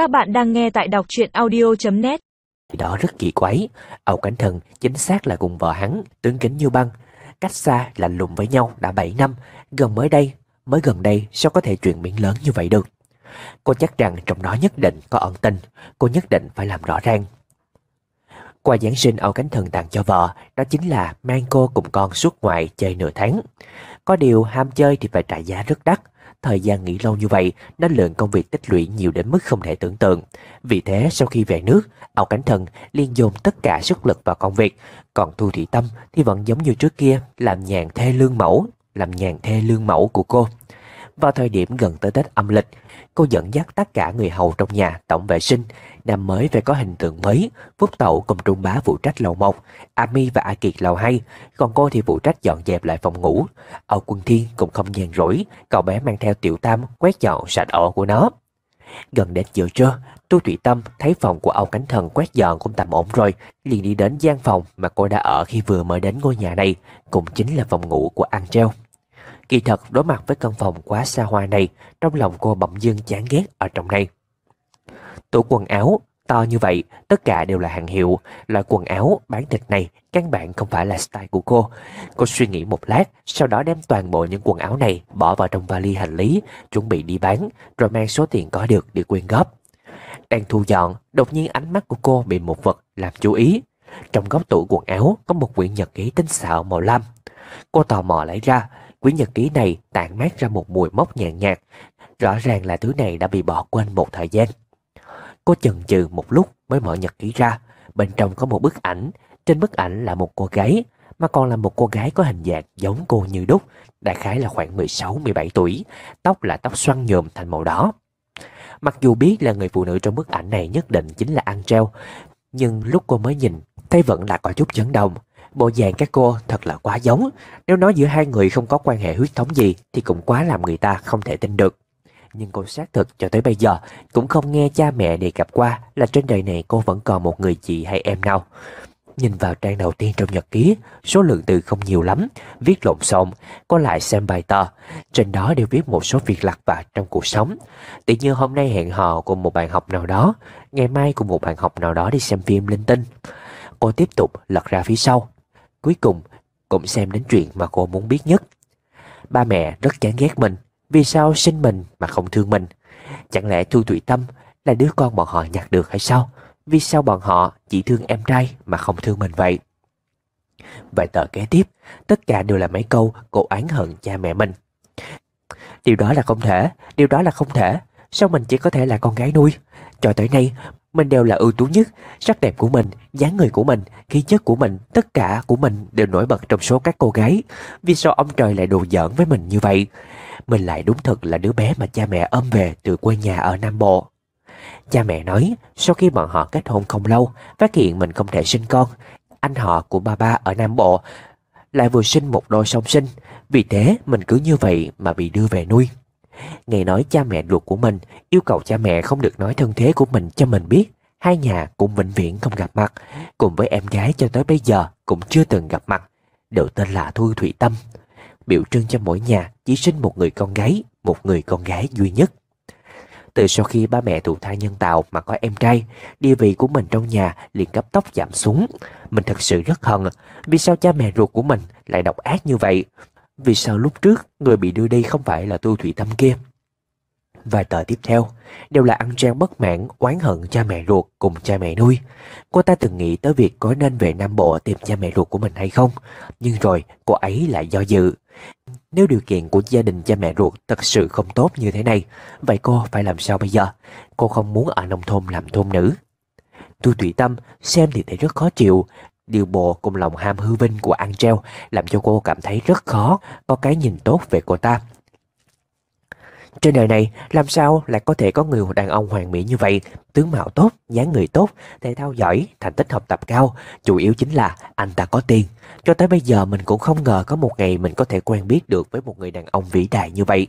Các bạn đang nghe tại đọc truyện audio.net Đó rất kỳ quái. Âu Cảnh Thần chính xác là cùng vợ hắn, Tướng kính như băng. Cách xa lạnh lùng với nhau đã 7 năm. Gần mới đây, Mới gần đây, sao có thể chuyện biến lớn như vậy được? Cô chắc rằng trong đó nhất định có ẩn tình. Cô nhất định phải làm rõ ràng. Qua Giáng sinh Âu Cánh Thần tặng cho vợ, Đó chính là mang cô cùng con suốt ngoài chơi nửa tháng. Có điều ham chơi thì phải trả giá rất đắt. Thời gian nghỉ lâu như vậy đã lượng công việc tích lũy nhiều đến mức không thể tưởng tượng. Vì thế sau khi về nước, Âu Cánh Thần liên dồn tất cả sức lực vào công việc. Còn Thu thị Tâm thì vẫn giống như trước kia làm nhàn thê lương mẫu, làm nhàn thê lương mẫu của cô. Vào thời điểm gần tới Tết âm lịch, cô dẫn dắt tất cả người hầu trong nhà tổng vệ sinh. Năm mới phải có hình tượng mới, Phúc Tẩu cùng Trung Bá phụ trách lầu 1, Ami và A Kiệt lầu 2, còn cô thì phụ trách dọn dẹp lại phòng ngủ. Âu Quân Thiên cũng không nhàn rỗi, cậu bé mang theo Tiểu Tam quét dọn sạch ổ của nó. Gần đến giờ trưa, Tu Thủy Tâm thấy phòng của Âu Cánh Thần quét dọn cũng tạm ổn rồi, liền đi đến gian phòng mà cô đã ở khi vừa mới đến ngôi nhà này, cũng chính là phòng ngủ của An Treo. Kỳ thật đối mặt với căn phòng quá xa hoa này, trong lòng cô bỗng dưng chán ghét ở trong này. Tủ quần áo to như vậy, tất cả đều là hàng hiệu, loại quần áo bán thịt này căn bản không phải là style của cô. Cô suy nghĩ một lát, sau đó đem toàn bộ những quần áo này bỏ vào trong vali hành lý, chuẩn bị đi bán, rồi mang số tiền có được để quyên góp. Đang thu dọn, đột nhiên ánh mắt của cô bị một vật làm chú ý. Trong góc tủ quần áo có một quyển nhật ký tinh xạo màu lam. Cô tò mò lấy ra, quyển nhật ký này tản mát ra một mùi mốc nhàn nhạt. Rõ ràng là thứ này đã bị bỏ quên một thời gian. Cô chần chừ một lúc mới mở nhật ký ra. Bên trong có một bức ảnh. Trên bức ảnh là một cô gái, mà còn là một cô gái có hình dạng giống cô như đúc. Đại khái là khoảng 16-17 tuổi. Tóc là tóc xoăn nhồm thành màu đỏ. Mặc dù biết là người phụ nữ trong bức ảnh này nhất định chính là Angel, nhưng lúc cô mới nhìn, thấy vẫn là có chút chấn động. Bộ dạng các cô thật là quá giống. Nếu nói giữa hai người không có quan hệ huyết thống gì thì cũng quá làm người ta không thể tin được. Nhưng cô xác thực cho tới bây giờ cũng không nghe cha mẹ đề cập qua là trên đời này cô vẫn còn một người chị hay em nào. Nhìn vào trang đầu tiên trong nhật ký, số lượng từ không nhiều lắm, viết lộn xộn, có lại xem bài tờ. Trên đó đều viết một số việc lặt vặt trong cuộc sống. Tự như hôm nay hẹn hò cùng một bạn học nào đó, ngày mai cùng một bạn học nào đó đi xem phim linh tinh. Cô tiếp tục lật ra phía sau. Cuối cùng, cũng xem đến chuyện mà cô muốn biết nhất. Ba mẹ rất chán ghét mình, vì sao sinh mình mà không thương mình? Chẳng lẽ Thu Thủy Tâm là đứa con bọn họ nhặt được hay sao? Vì sao bọn họ chỉ thương em trai mà không thương mình vậy? Vài tờ kế tiếp, tất cả đều là mấy câu cô oán hận cha mẹ mình. Điều đó là không thể, điều đó là không thể. Sao mình chỉ có thể là con gái nuôi? Cho tới nay, mình đều là ưu tú nhất, sắc đẹp của mình, dáng người của mình, khí chất của mình, tất cả của mình đều nổi bật trong số các cô gái. Vì sao ông trời lại đùa giỡn với mình như vậy? Mình lại đúng thật là đứa bé mà cha mẹ ôm về từ quê nhà ở Nam Bộ. Cha mẹ nói, sau khi bọn họ kết hôn không lâu, phát hiện mình không thể sinh con. Anh họ của ba ba ở Nam Bộ lại vừa sinh một đôi song sinh, vì thế mình cứ như vậy mà bị đưa về nuôi. Nghe nói cha mẹ ruột của mình yêu cầu cha mẹ không được nói thân thế của mình cho mình biết. Hai nhà cũng vĩnh viễn không gặp mặt, cùng với em gái cho tới bây giờ cũng chưa từng gặp mặt. Đều tên là Thu Thủy Tâm. Biểu trưng cho mỗi nhà chỉ sinh một người con gái, một người con gái duy nhất. Từ sau khi ba mẹ thụ thai nhân tạo mà có em trai, địa vị của mình trong nhà liền cấp tốc giảm xuống. Mình thật sự rất hận, vì sao cha mẹ ruột của mình lại độc ác như vậy? Vì sao lúc trước người bị đưa đi không phải là tu thủy tâm kia? Vài tờ tiếp theo đều là ăn trang bất mãn, oán hận cha mẹ ruột cùng cha mẹ nuôi. Cô ta từng nghĩ tới việc có nên về Nam Bộ tìm cha mẹ ruột của mình hay không, nhưng rồi cô ấy lại do dự. Nếu điều kiện của gia đình cha mẹ ruột thật sự không tốt như thế này, vậy cô phải làm sao bây giờ? Cô không muốn ở nông thôn làm thôn nữ. Tu Thủy Tâm xem thì thấy rất khó chịu, điều bộ cùng lòng ham hư vinh của Angel làm cho cô cảm thấy rất khó có cái nhìn tốt về cô ta. Trên đời này làm sao lại có thể có người đàn ông hoàn mỹ như vậy? Tướng mạo tốt, dáng người tốt, thể thao giỏi, thành tích học tập cao Chủ yếu chính là anh ta có tiền. Cho tới bây giờ mình cũng không ngờ có một ngày mình có thể quen biết được với một người đàn ông vĩ đại như vậy.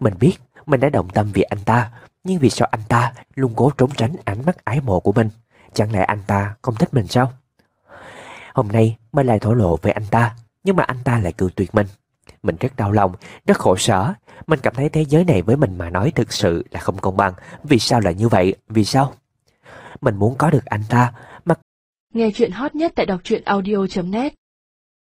Mình biết mình đã động tâm vì anh ta Nhưng vì sao anh ta luôn cố trốn tránh ánh mắt ái mộ của mình? Chẳng lẽ anh ta không thích mình sao? Hôm nay mình lại thổ lộ về anh ta Nhưng mà anh ta lại cự tuyệt mình Mình rất đau lòng, rất khổ sở. Mình cảm thấy thế giới này với mình mà nói thực sự là không công bằng. Vì sao lại như vậy? Vì sao? Mình muốn có được anh ta, mà Nghe chuyện hot nhất tại đọc truyện audio.net